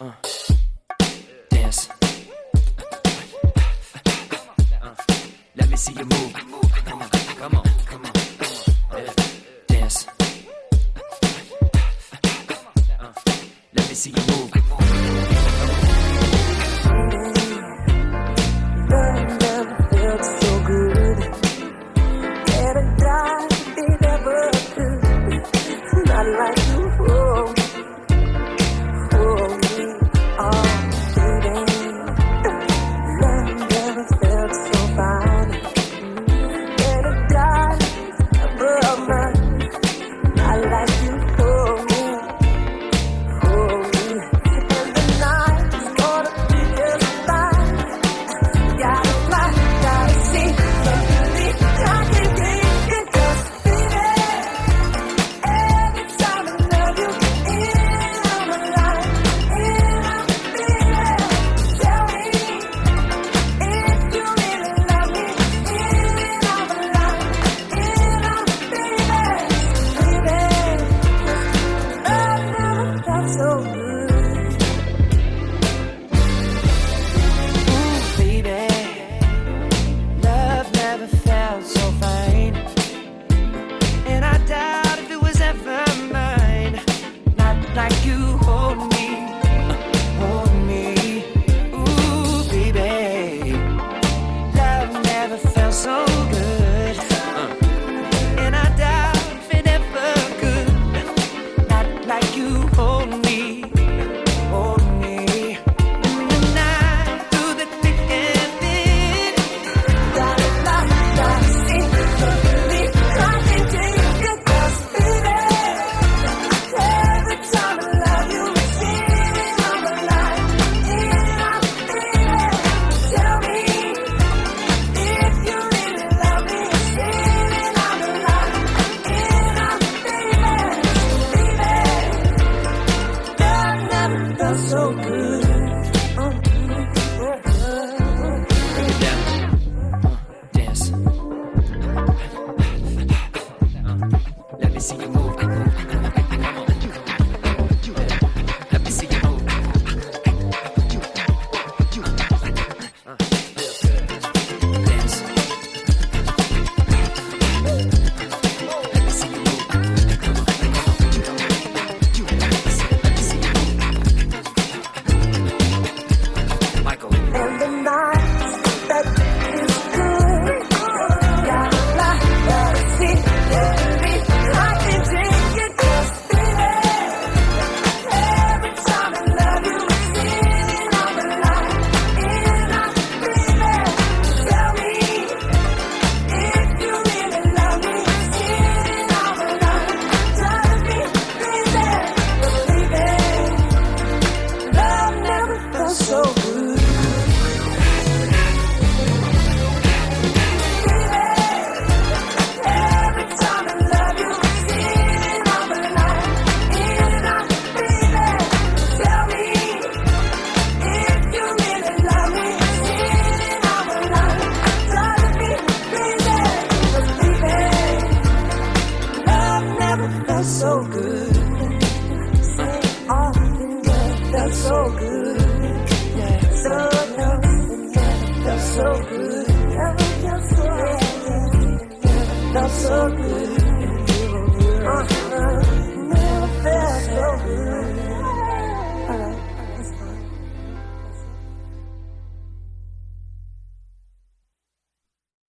Uh. Dance. Let me see you move. Come on, come on, come on. Dance. Uh. Let me see you move. so good. Yeah, so good. Felt so good. Felt so good.